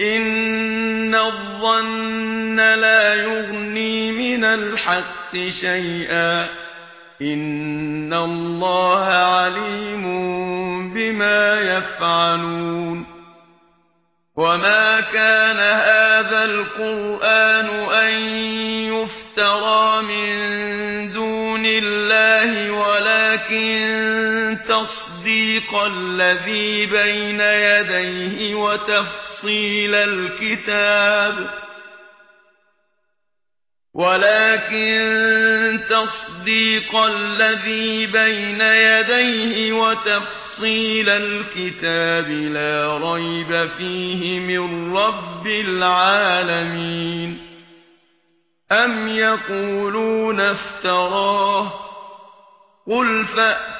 ان الظن لا يغني من الحق شيئا ان الله عليم بما يفعلون وما كان هذا القران تصديق الذي بين يديه وتفصيل الكتاب. ولكن تصديق الذي بين يديه وتفصيل الكتاب لا ريب فيه من رب العالمين. أم يقولون افتراه؟ قل فأتوا